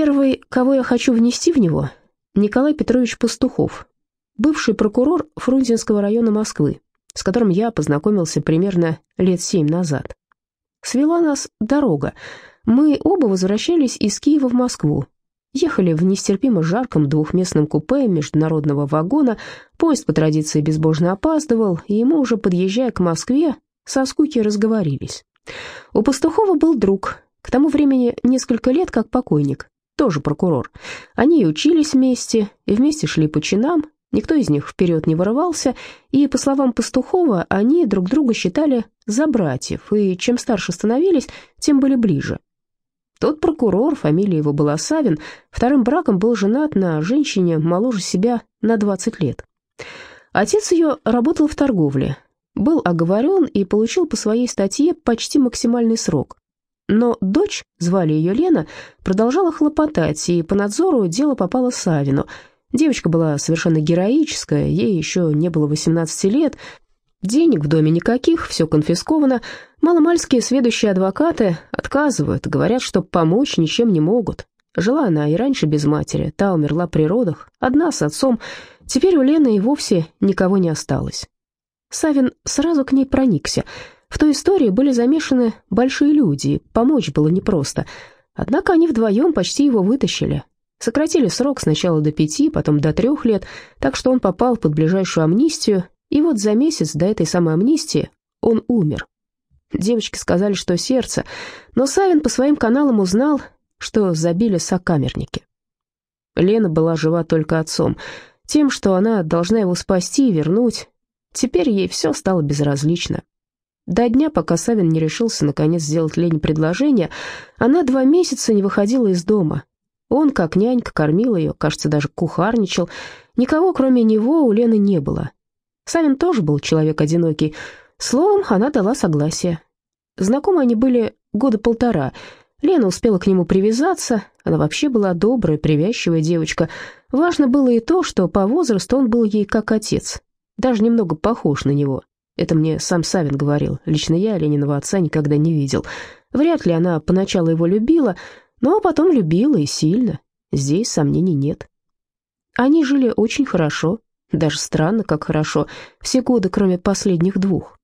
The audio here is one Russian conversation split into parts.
Первый, кого я хочу внести в него, Николай Петрович Пастухов, бывший прокурор Фрунзенского района Москвы, с которым я познакомился примерно лет семь назад. Свела нас дорога. Мы оба возвращались из Киева в Москву. Ехали в нестерпимо жарком двухместном купе международного вагона, поезд по традиции безбожно опаздывал, и мы уже подъезжая к Москве, со скуки разговорились. У Пастухова был друг, к тому времени несколько лет как покойник, тоже прокурор. Они и учились вместе, и вместе шли по чинам, никто из них вперед не вырывался, и, по словам Пастухова, они друг друга считали за братьев, и чем старше становились, тем были ближе. Тот прокурор, фамилия его была Савин, вторым браком был женат на женщине моложе себя на 20 лет. Отец ее работал в торговле, был оговорен и получил по своей статье почти максимальный срок. Но дочь, звали ее Лена, продолжала хлопотать, и по надзору дело попало Савину. Девочка была совершенно героическая, ей еще не было 18 лет, денег в доме никаких, все конфисковано, маломальские сведущие адвокаты отказывают, говорят, что помочь ничем не могут. Жила она и раньше без матери, та умерла при родах, одна с отцом, теперь у Лены и вовсе никого не осталось. Савин сразу к ней проникся – в той истории были замешаны большие люди, помочь было непросто. Однако они вдвоем почти его вытащили. Сократили срок сначала до пяти, потом до трех лет, так что он попал под ближайшую амнистию, и вот за месяц до этой самой амнистии он умер. Девочки сказали, что сердце, но Савин по своим каналам узнал, что забили сокамерники. Лена была жива только отцом, тем, что она должна его спасти и вернуть. Теперь ей все стало безразлично. До дня, пока Савин не решился наконец сделать Лене предложение, она два месяца не выходила из дома. Он, как нянька, кормил ее, кажется, даже кухарничал. Никого, кроме него, у Лены не было. Савин тоже был человек одинокий. Словом, она дала согласие. Знакомы они были года полтора. Лена успела к нему привязаться, она вообще была добрая, привязчивая девочка. Важно было и то, что по возрасту он был ей как отец, даже немного похож на него. Это мне сам Савин говорил. Лично я Лениного отца никогда не видел. Вряд ли она поначалу его любила, но потом любила и сильно. Здесь сомнений нет. Они жили очень хорошо, даже странно, как хорошо, все годы, кроме последних двух.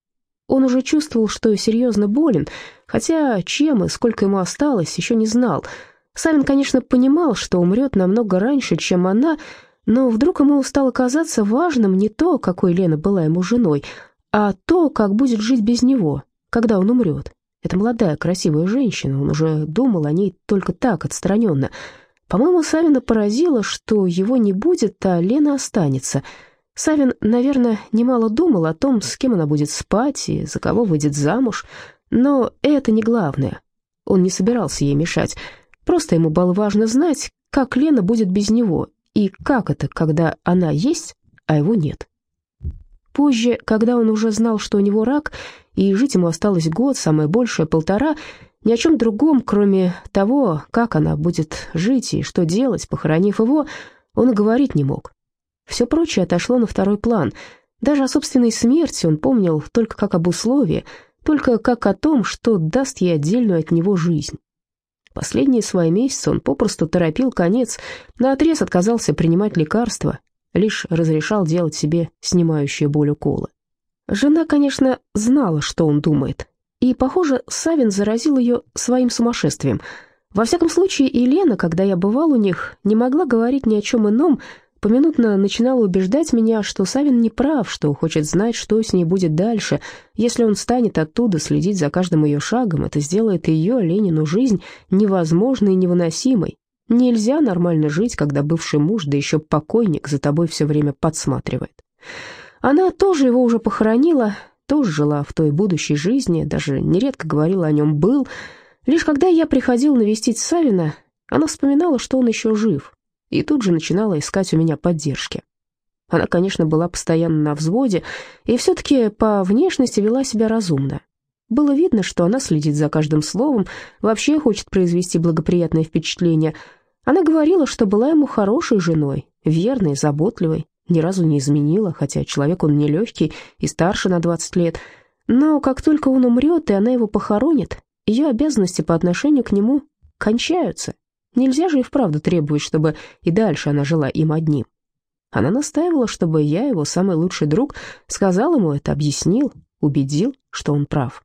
Он уже чувствовал, что серьезно болен, хотя чем и сколько ему осталось, еще не знал. Савин, конечно, понимал, что умрет намного раньше, чем она, но вдруг ему стало казаться важным не то, какой Лена была ему женой, а то, как будет жить без него, когда он умрет. Это молодая, красивая женщина, он уже думал о ней только так, отстраненно. По-моему, Савина поразило, что его не будет, а Лена останется. Савин, наверное, немало думал о том, с кем она будет спать и за кого выйдет замуж, но это не главное. Он не собирался ей мешать, просто ему было важно знать, как Лена будет без него и как это, когда она есть, а его нет. Позже, когда он уже знал, что у него рак, и жить ему осталось год, самое большее полтора, ни о чем другом, кроме того, как она будет жить и что делать, похоронив его, он и говорить не мог. Все прочее отошло на второй план. Даже о собственной смерти он помнил только как об условии, только как о том, что даст ей отдельную от него жизнь. Последние свои месяцы он попросту торопил конец, наотрез отказался принимать лекарства, лишь разрешал делать себе снимающие боль уколы. Жена, конечно, знала, что он думает, и, похоже, Савин заразил ее своим сумасшествием. Во всяком случае, Елена, когда я бывал у них, не могла говорить ни о чем ином, поминутно начинала убеждать меня, что Савин не прав, что хочет знать, что с ней будет дальше. Если он станет оттуда следить за каждым ее шагом, это сделает ее, Ленину, жизнь невозможной и невыносимой. Нельзя нормально жить, когда бывший муж, да еще покойник, за тобой все время подсматривает. Она тоже его уже похоронила, тоже жила в той будущей жизни, даже нередко говорила о нем «был». Лишь когда я приходил навестить Савина, она вспоминала, что он еще жив, и тут же начинала искать у меня поддержки. Она, конечно, была постоянно на взводе, и все-таки по внешности вела себя разумно. Было видно, что она следит за каждым словом, вообще хочет произвести благоприятное впечатление. Она говорила, что была ему хорошей женой, верной, заботливой, ни разу не изменила, хотя человек он нелегкий и старше на 20 лет. Но как только он умрет, и она его похоронит, ее обязанности по отношению к нему кончаются. Нельзя же и вправду требовать, чтобы и дальше она жила им одним. Она настаивала, чтобы я, его самый лучший друг, сказал ему это, объяснил, убедил, что он прав.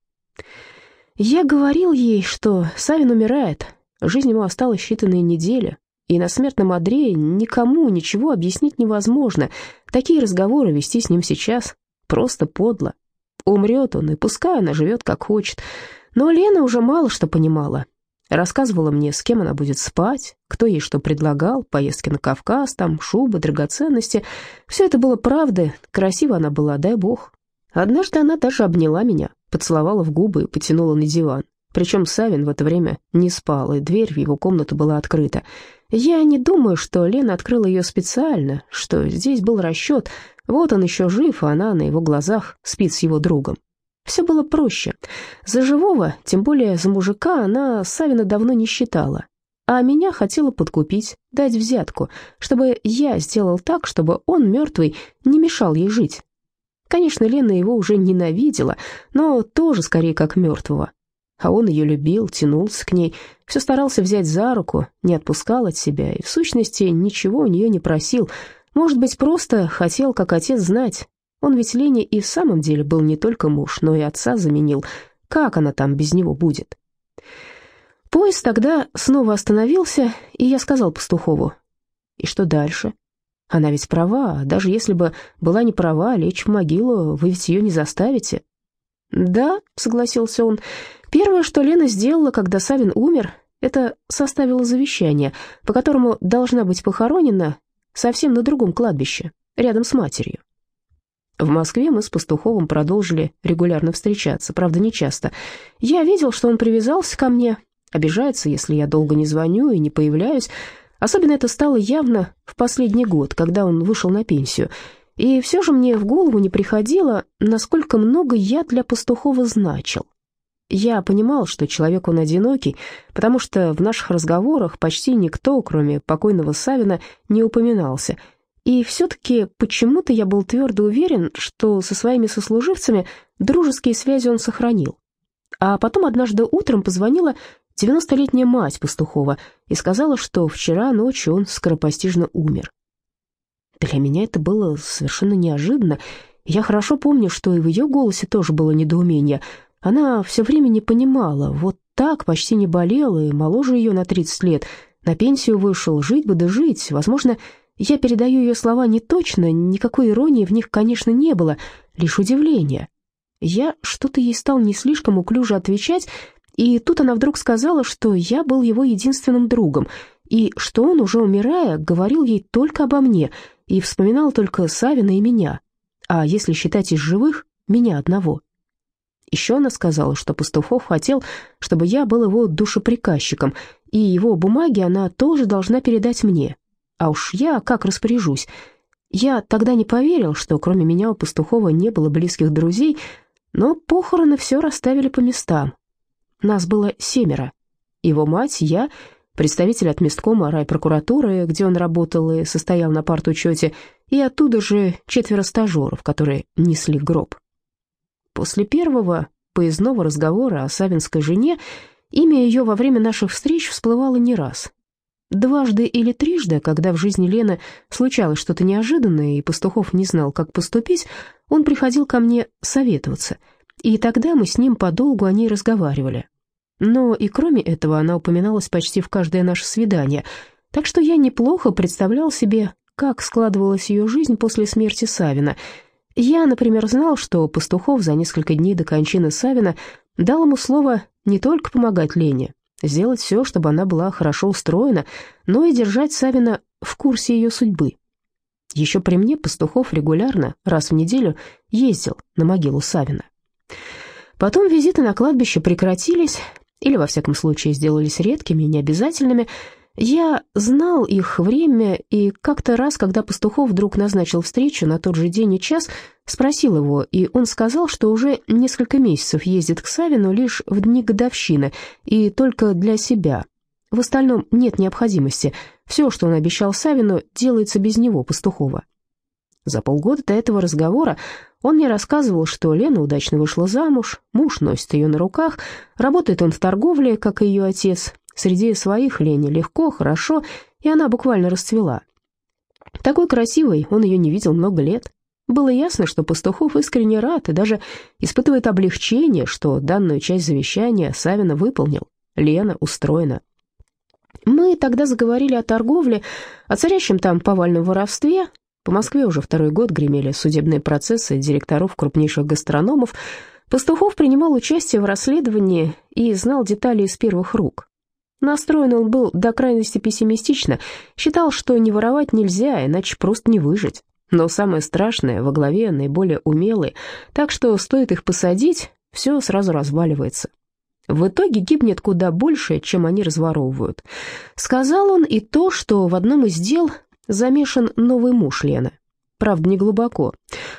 Я говорил ей, что Савин умирает, жизнь ему осталась считанные недели, и на смертном одре никому ничего объяснить невозможно. Такие разговоры вести с ним сейчас просто подло. Умрет он, и пускай она живет как хочет. Но Лена уже мало что понимала. Рассказывала мне, с кем она будет спать, кто ей что предлагал, поездки на Кавказ, там шубы, драгоценности. Все это было правдой, красиво она была, дай бог. Однажды она даже обняла меня, поцеловала в губы и потянула на диван. Причем Савин в это время не спал, и дверь в его комнату была открыта. Я не думаю, что Лена открыла ее специально, что здесь был расчет. Вот он еще жив, а она на его глазах спит с его другом. Все было проще. За живого, тем более за мужика, она Савина давно не считала. А меня хотела подкупить, дать взятку, чтобы я сделал так, чтобы он, мертвый, не мешал ей жить. Конечно, Лена его уже ненавидела, но тоже скорее как мертвого. А он ее любил, тянулся к ней, все старался взять за руку, не отпускал от себя и, в сущности, ничего у нее не просил. Может быть, просто хотел, как отец, знать, он ведь Лене и в самом деле был не только муж, но и отца заменил. Как она там без него будет? Поезд тогда снова остановился, и я сказал Пастухову. И что дальше? Она ведь права, даже если бы была не права, лечь в могилу, вы ведь ее не заставите. Да, согласился он. Первое, что Лена сделала, когда Савин умер, это составила завещание, по которому должна быть похоронена совсем на другом кладбище, рядом с матерью. В Москве мы с Пастуховым продолжили регулярно встречаться, правда, не часто. Я видел, что он привязался ко мне, обижается, если я долго не звоню и не появляюсь. Особенно это стало явно в последний год, когда он вышел на пенсию. И все же мне в голову не приходило, насколько много я для Пастухова значил. Я понимал, что человек он одинокий, потому что в наших разговорах почти никто, кроме покойного Савина, не упоминался — и все-таки почему-то я был твердо уверен, что со своими сослуживцами дружеские связи он сохранил. А потом однажды утром позвонила девяностолетняя мать Пастухова и сказала, что вчера ночью он скоропостижно умер. Для меня это было совершенно неожиданно. Я хорошо помню, что и в ее голосе тоже было недоумение. Она все время не понимала, вот так, почти не болела, и моложе ее на 30 лет, на пенсию вышел, жить бы да жить, возможно, я передаю ее слова не точно, никакой иронии в них, конечно, не было, лишь удивление. Я что-то ей стал не слишком уклюже отвечать, и тут она вдруг сказала, что я был его единственным другом, и что он, уже умирая, говорил ей только обо мне и вспоминал только Савина и меня, а если считать из живых, меня одного. Еще она сказала, что Пастухов хотел, чтобы я был его душеприказчиком, и его бумаги она тоже должна передать мне, а уж я как распоряжусь. Я тогда не поверил, что кроме меня у Пастухова не было близких друзей, но похороны все расставили по местам. Нас было семеро. Его мать, я, представитель от месткома райпрокуратуры, где он работал и состоял на партучете, и оттуда же четверо стажеров, которые несли гроб. После первого поездного разговора о Савинской жене имя ее во время наших встреч всплывало не раз. Дважды или трижды, когда в жизни Лены случалось что-то неожиданное, и Пастухов не знал, как поступить, он приходил ко мне советоваться, и тогда мы с ним подолгу о ней разговаривали. Но и кроме этого она упоминалась почти в каждое наше свидание, так что я неплохо представлял себе, как складывалась ее жизнь после смерти Савина. Я, например, знал, что Пастухов за несколько дней до кончины Савина дал ему слово не только помогать Лене, сделать все, чтобы она была хорошо устроена, но и держать Савина в курсе ее судьбы. Еще при мне Пастухов регулярно, раз в неделю, ездил на могилу Савина. Потом визиты на кладбище прекратились, или, во всяком случае, сделались редкими и необязательными, я знал их время, и как-то раз, когда Пастухов вдруг назначил встречу на тот же день и час, спросил его, и он сказал, что уже несколько месяцев ездит к Савину лишь в дни годовщины, и только для себя. В остальном нет необходимости. Все, что он обещал Савину, делается без него, Пастухова. За полгода до этого разговора он мне рассказывал, что Лена удачно вышла замуж, муж носит ее на руках, работает он в торговле, как и ее отец, Среди своих Лене легко, хорошо, и она буквально расцвела. Такой красивой он ее не видел много лет. Было ясно, что Пастухов искренне рад и даже испытывает облегчение, что данную часть завещания Савина выполнил. Лена устроена. Мы тогда заговорили о торговле, о царящем там повальном воровстве. По Москве уже второй год гремели судебные процессы директоров крупнейших гастрономов. Пастухов принимал участие в расследовании и знал детали из первых рук. Настроен он был до крайности пессимистично, считал, что не воровать нельзя, иначе просто не выжить. Но самое страшное во главе наиболее умелые, так что стоит их посадить, все сразу разваливается. В итоге гибнет куда больше, чем они разворовывают. Сказал он и то, что в одном из дел замешан новый муж Лены. Правда, не глубоко.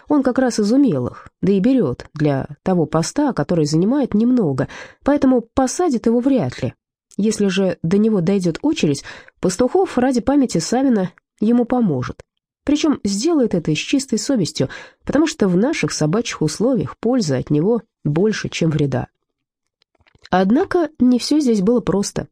Он как раз из умелых, да и берет для того поста, который занимает немного, поэтому посадит его вряд ли. Если же до него дойдет очередь, Пастухов ради памяти Савина ему поможет. Причем сделает это с чистой совестью, потому что в наших собачьих условиях пользы от него больше, чем вреда. Однако не все здесь было просто.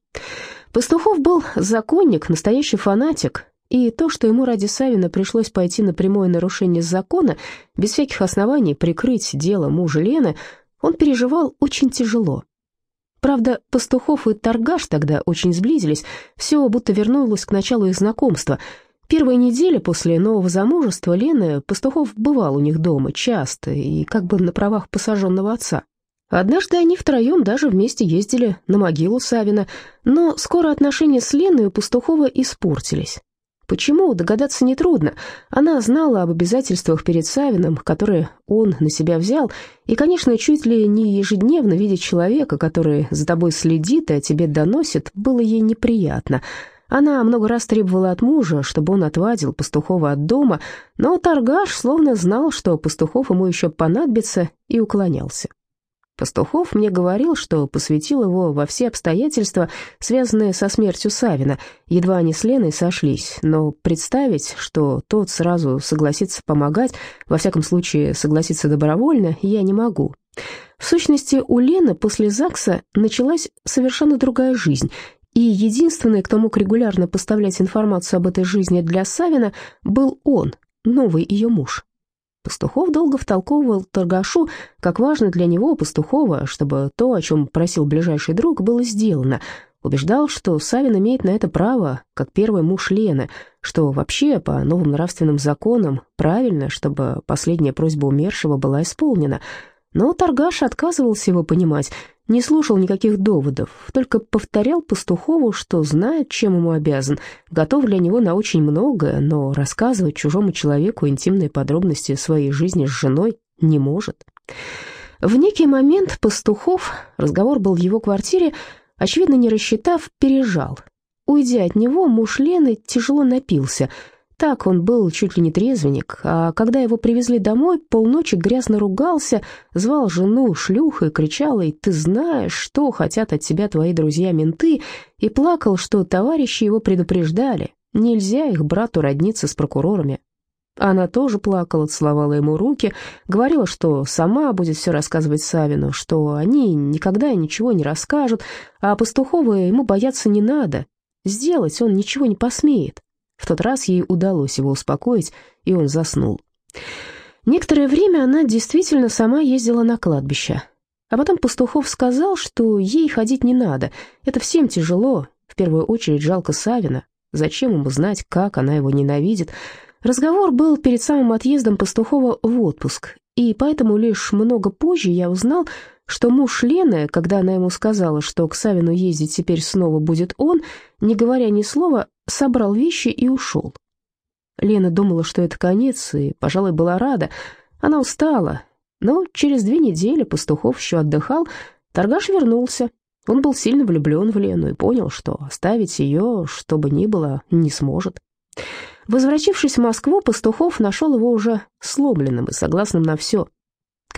Пастухов был законник, настоящий фанатик, и то, что ему ради Савина пришлось пойти на прямое нарушение закона, без всяких оснований прикрыть дело мужа Лены, он переживал очень тяжело. Правда, Пастухов и Торгаш тогда очень сблизились, все будто вернулось к началу их знакомства. Первые недели после нового замужества Лены Пастухов бывал у них дома часто и как бы на правах посаженного отца. Однажды они втроем даже вместе ездили на могилу Савина, но скоро отношения с Леной у Пастухова испортились. Почему, догадаться нетрудно. Она знала об обязательствах перед Савиным, которые он на себя взял, и, конечно, чуть ли не ежедневно видеть человека, который за тобой следит и о тебе доносит, было ей неприятно. Она много раз требовала от мужа, чтобы он отвадил Пастухова от дома, но торгаш словно знал, что Пастухов ему еще понадобится, и уклонялся. Пастухов мне говорил, что посвятил его во все обстоятельства, связанные со смертью Савина. Едва они с Леной сошлись, но представить, что тот сразу согласится помогать, во всяком случае согласится добровольно, я не могу. В сущности, у Лены после ЗАГСа началась совершенно другая жизнь, и единственный, кто мог регулярно поставлять информацию об этой жизни для Савина, был он, новый ее муж. Пастухов долго втолковывал торгашу, как важно для него, Пастухова, чтобы то, о чем просил ближайший друг, было сделано. Убеждал, что Савин имеет на это право, как первый муж Лены, что вообще по новым нравственным законам правильно, чтобы последняя просьба умершего была исполнена. Но торгаш отказывался его понимать, не слушал никаких доводов, только повторял Пастухову, что знает, чем ему обязан, готов для него на очень многое, но рассказывать чужому человеку интимные подробности своей жизни с женой не может. В некий момент Пастухов, разговор был в его квартире, очевидно, не рассчитав, пережал. Уйдя от него, муж Лены тяжело напился – так он был чуть ли не трезвенник, а когда его привезли домой, полночи грязно ругался, звал жену шлюхой, кричал ей «Ты знаешь, что хотят от тебя твои друзья-менты?» и плакал, что товарищи его предупреждали, нельзя их брату родниться с прокурорами. Она тоже плакала, целовала ему руки, говорила, что сама будет все рассказывать Савину, что они никогда ничего не расскажут, а Пастухова ему бояться не надо, сделать он ничего не посмеет. В тот раз ей удалось его успокоить, и он заснул. Некоторое время она действительно сама ездила на кладбище. А потом Пастухов сказал, что ей ходить не надо, это всем тяжело, в первую очередь жалко Савина. Зачем ему знать, как она его ненавидит? Разговор был перед самым отъездом Пастухова в отпуск, и поэтому лишь много позже я узнал, что муж Лены, когда она ему сказала, что к Савину ездить теперь снова будет он, не говоря ни слова, собрал вещи и ушел. Лена думала, что это конец, и, пожалуй, была рада. Она устала, но через две недели Пастухов еще отдыхал, торгаш вернулся. Он был сильно влюблен в Лену и понял, что оставить ее, что бы ни было, не сможет. Возвратившись в Москву, Пастухов нашел его уже сломленным и согласным на все —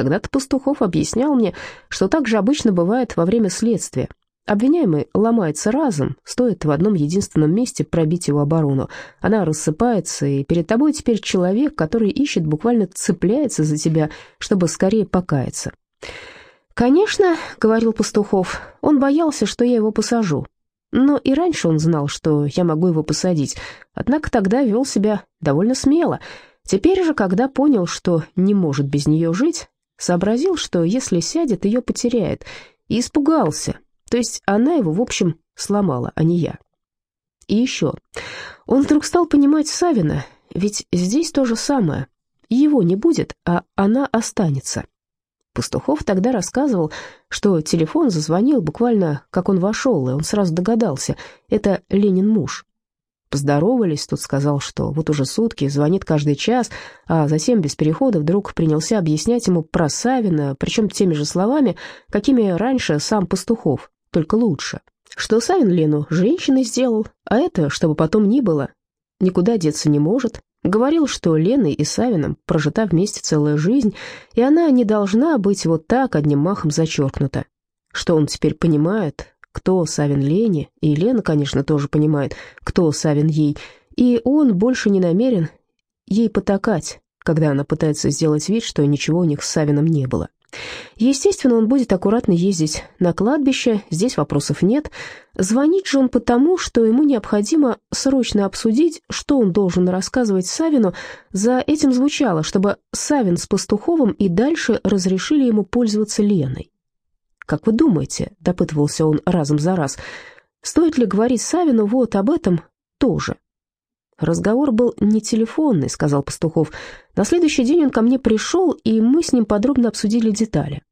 когда-то Пастухов объяснял мне, что так же обычно бывает во время следствия. Обвиняемый ломается разом, стоит в одном единственном месте пробить его оборону. Она рассыпается, и перед тобой теперь человек, который ищет, буквально цепляется за тебя, чтобы скорее покаяться. «Конечно», — говорил Пастухов, — «он боялся, что я его посажу. Но и раньше он знал, что я могу его посадить, однако тогда вел себя довольно смело. Теперь же, когда понял, что не может без нее жить, сообразил, что если сядет, ее потеряет, и испугался. То есть она его, в общем, сломала, а не я. И еще. Он вдруг стал понимать Савина, ведь здесь то же самое. Его не будет, а она останется. Пастухов тогда рассказывал, что телефон зазвонил буквально, как он вошел, и он сразу догадался, это Ленин муж. Поздоровались, тут сказал, что вот уже сутки, звонит каждый час, а затем без перехода вдруг принялся объяснять ему про Савина, причем теми же словами, какими раньше сам Пастухов, только лучше. Что Савин Лену женщиной сделал, а это, чтобы потом ни было, никуда деться не может, Говорил, что Леной и Савином прожита вместе целая жизнь, и она не должна быть вот так одним махом зачеркнута. Что он теперь понимает, кто Савин Лене, и Лена, конечно, тоже понимает, кто Савин ей, и он больше не намерен ей потакать, когда она пытается сделать вид, что ничего у них с Савином не было. Естественно, он будет аккуратно ездить на кладбище, здесь вопросов нет. Звонить же он потому, что ему необходимо срочно обсудить, что он должен рассказывать Савину. За этим звучало, чтобы Савин с Пастуховым и дальше разрешили ему пользоваться Леной. «Как вы думаете?» — допытывался он разом за раз. «Стоит ли говорить Савину вот об этом тоже?» «Разговор был не телефонный», — сказал Пастухов. «На следующий день он ко мне пришел, и мы с ним подробно обсудили детали».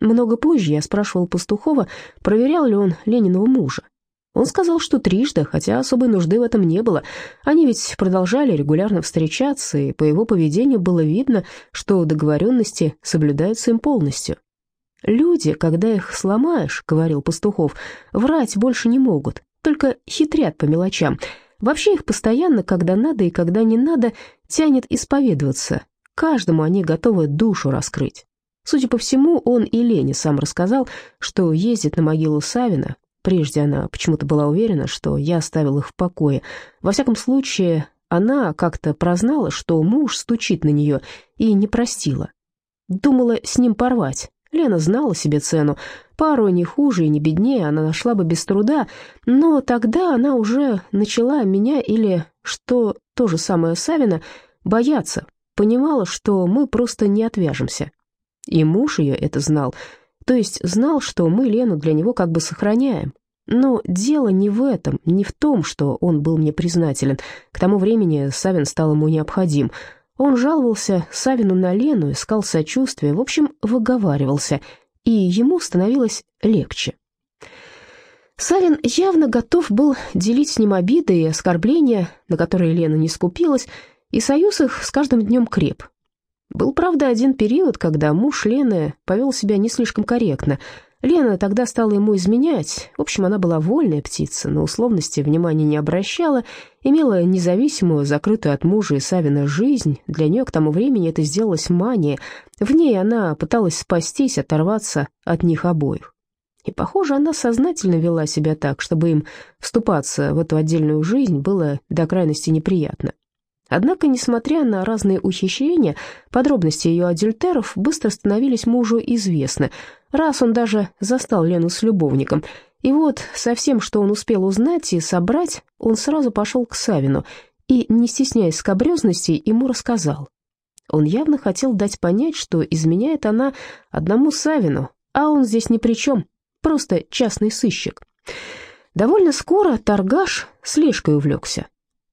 Много позже я спрашивал Пастухова, проверял ли он Лениного мужа. Он сказал, что трижды, хотя особой нужды в этом не было. Они ведь продолжали регулярно встречаться, и по его поведению было видно, что договоренности соблюдаются им полностью. «Люди, когда их сломаешь, — говорил Пастухов, — врать больше не могут, только хитрят по мелочам». Вообще их постоянно, когда надо и когда не надо, тянет исповедоваться. Каждому они готовы душу раскрыть. Судя по всему, он и Лене сам рассказал, что ездит на могилу Савина. Прежде она почему-то была уверена, что я оставил их в покое. Во всяком случае, она как-то прознала, что муж стучит на нее, и не простила. Думала с ним порвать, Лена знала себе цену. Пару не хуже и не беднее она нашла бы без труда, но тогда она уже начала меня или, что то же самое Савина, бояться, понимала, что мы просто не отвяжемся. И муж ее это знал, то есть знал, что мы Лену для него как бы сохраняем. Но дело не в этом, не в том, что он был мне признателен. К тому времени Савин стал ему необходим — он жаловался Савину на Лену, искал сочувствия, в общем, выговаривался, и ему становилось легче. Савин явно готов был делить с ним обиды и оскорбления, на которые Лена не скупилась, и союз их с каждым днем креп. Был, правда, один период, когда муж Лены повел себя не слишком корректно – Лена тогда стала ему изменять. В общем, она была вольная птица, на условности внимания не обращала, имела независимую, закрытую от мужа и Савина жизнь. Для нее к тому времени это сделалось мания. В ней она пыталась спастись, оторваться от них обоих. И, похоже, она сознательно вела себя так, чтобы им вступаться в эту отдельную жизнь было до крайности неприятно. Однако, несмотря на разные ухищрения, подробности ее адюльтеров быстро становились мужу известны. Раз он даже застал Лену с любовником. И вот со всем, что он успел узнать и собрать, он сразу пошел к Савину и, не стесняясь скобрезности, ему рассказал. Он явно хотел дать понять, что изменяет она одному Савину, а он здесь ни при чем, просто частный сыщик. Довольно скоро торгаш слежкой увлекся.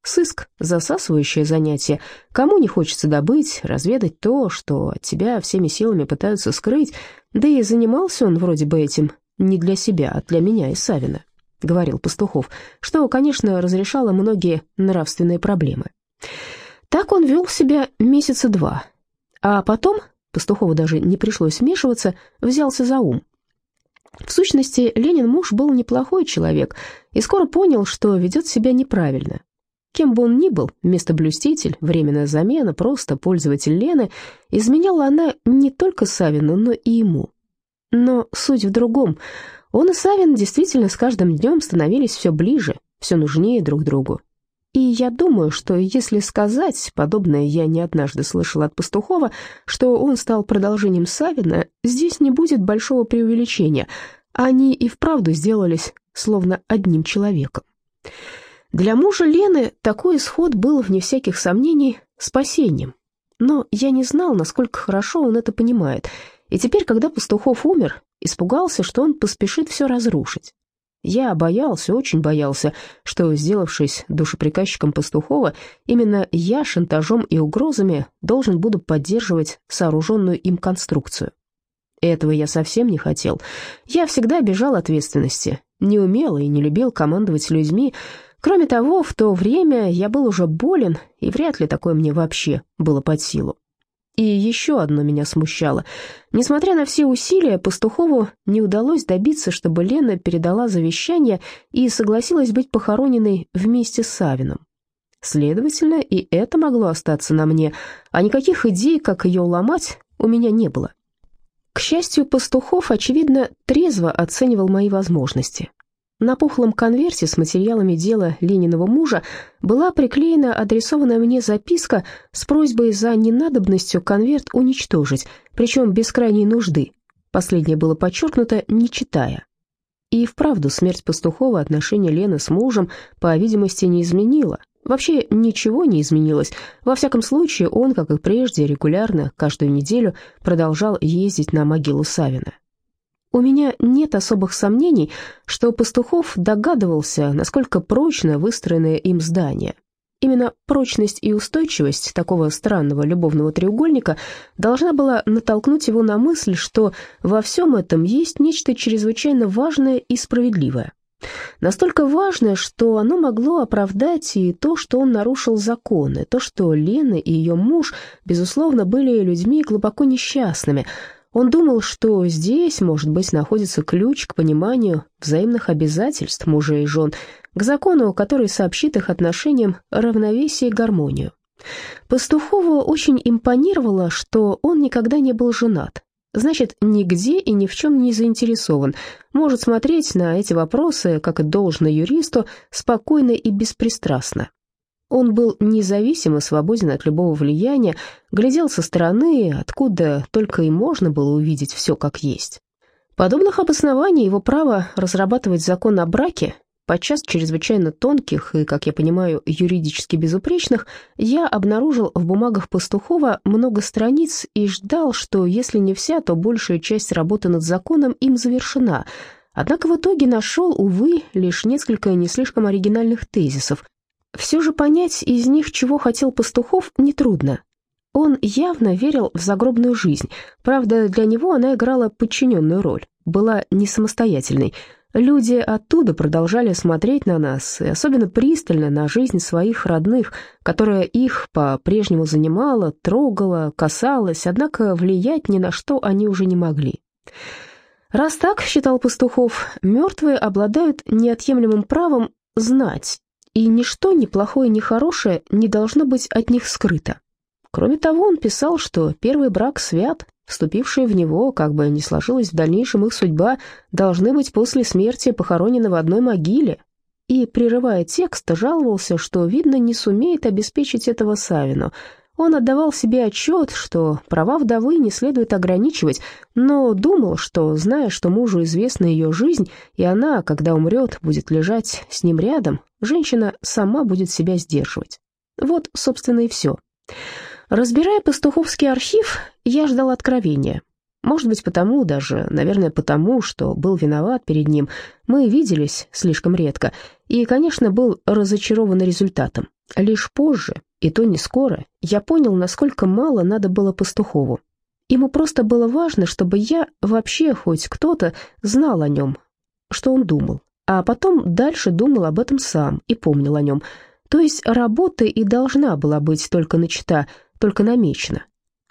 Сыск — засасывающее занятие. Кому не хочется добыть, разведать то, что от тебя всеми силами пытаются скрыть, да и занимался он вроде бы этим не для себя, а для меня и Савина, — говорил Пастухов, что, конечно, разрешало многие нравственные проблемы. Так он вел себя месяца два, а потом, Пастухову даже не пришлось вмешиваться, взялся за ум. В сущности, Ленин муж был неплохой человек и скоро понял, что ведет себя неправильно, Кем бы он ни был, вместо блюститель, временная замена, просто пользователь Лены, изменяла она не только Савину, но и ему. Но суть в другом. Он и Савин действительно с каждым днем становились все ближе, все нужнее друг другу. И я думаю, что если сказать, подобное я не однажды слышала от Пастухова, что он стал продолжением Савина, здесь не будет большого преувеличения. Они и вправду сделались словно одним человеком. Для мужа Лены такой исход был, вне всяких сомнений, спасением. Но я не знал, насколько хорошо он это понимает, и теперь, когда Пастухов умер, испугался, что он поспешит все разрушить. Я боялся, очень боялся, что, сделавшись душеприказчиком Пастухова, именно я шантажом и угрозами должен буду поддерживать сооруженную им конструкцию. Этого я совсем не хотел. Я всегда бежал ответственности, не умел и не любил командовать людьми. Кроме того, в то время я был уже болен, и вряд ли такое мне вообще было под силу. И еще одно меня смущало. Несмотря на все усилия, Пастухову не удалось добиться, чтобы Лена передала завещание и согласилась быть похороненной вместе с Савином. Следовательно, и это могло остаться на мне, а никаких идей, как ее уломать, у меня не было. К счастью, Пастухов, очевидно, трезво оценивал мои возможности. На пухлом конверте с материалами дела Лениного мужа была приклеена адресованная мне записка с просьбой за ненадобностью конверт уничтожить, причем без крайней нужды. Последнее было подчеркнуто, не читая. И вправду смерть Пастухова отношения Лены с мужем, по видимости, не изменила. Вообще ничего не изменилось. Во всяком случае, он, как и прежде, регулярно, каждую неделю продолжал ездить на могилу Савина. У меня нет особых сомнений, что Пастухов догадывался, насколько прочно выстроенное им здание. Именно прочность и устойчивость такого странного любовного треугольника должна была натолкнуть его на мысль, что во всем этом есть нечто чрезвычайно важное и справедливое. Настолько важное, что оно могло оправдать и то, что он нарушил законы, то, что Лена и ее муж, безусловно, были людьми глубоко несчастными – он думал, что здесь, может быть, находится ключ к пониманию взаимных обязательств мужа и жен, к закону, который сообщит их отношениям равновесие и гармонию. Пастухову очень импонировало, что он никогда не был женат. Значит, нигде и ни в чем не заинтересован, может смотреть на эти вопросы, как и должно юристу, спокойно и беспристрастно. Он был независим и свободен от любого влияния, глядел со стороны, откуда только и можно было увидеть все как есть. Подобных обоснований его право разрабатывать закон о браке, подчас чрезвычайно тонких и, как я понимаю, юридически безупречных, я обнаружил в бумагах Пастухова много страниц и ждал, что если не вся, то большая часть работы над законом им завершена. Однако в итоге нашел, увы, лишь несколько не слишком оригинальных тезисов, все же понять из них, чего хотел Пастухов, нетрудно. Он явно верил в загробную жизнь, правда, для него она играла подчиненную роль, была не самостоятельной. Люди оттуда продолжали смотреть на нас, и особенно пристально на жизнь своих родных, которая их по-прежнему занимала, трогала, касалась, однако влиять ни на что они уже не могли. Раз так, считал Пастухов, мертвые обладают неотъемлемым правом знать и ничто, ни плохое, ни хорошее, не должно быть от них скрыто. Кроме того, он писал, что первый брак свят, вступившие в него, как бы ни сложилась в дальнейшем их судьба, должны быть после смерти похоронены в одной могиле, и, прерывая текст, жаловался, что, видно, не сумеет обеспечить этого Савину – он отдавал себе отчет, что права вдовы не следует ограничивать, но думал, что, зная, что мужу известна ее жизнь, и она, когда умрет, будет лежать с ним рядом, женщина сама будет себя сдерживать. Вот, собственно, и все. Разбирая пастуховский архив, я ждал откровения. Может быть, потому даже, наверное, потому, что был виноват перед ним. Мы виделись слишком редко, и, конечно, был разочарован результатом. Лишь позже, и то не скоро, я понял, насколько мало надо было пастухову. Ему просто было важно, чтобы я, вообще хоть кто-то, знал о нем, что он думал, а потом дальше думал об этом сам и помнил о нем. То есть работа и должна была быть только начата, только намечена.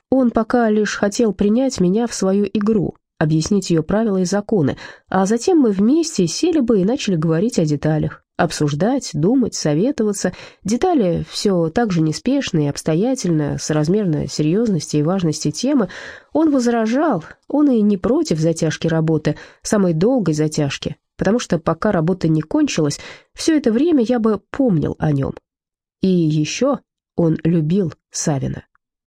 Он пока лишь хотел принять меня в свою игру, объяснить ее правила и законы, а затем мы вместе сели бы и начали говорить о деталях. Обсуждать, думать, советоваться. Детали все так же неспешно и обстоятельно, соразмерно серьезности и важности темы. Он возражал, он и не против затяжки работы, самой долгой затяжки, потому что пока работа не кончилась, все это время я бы помнил о нем. И еще он любил Савина.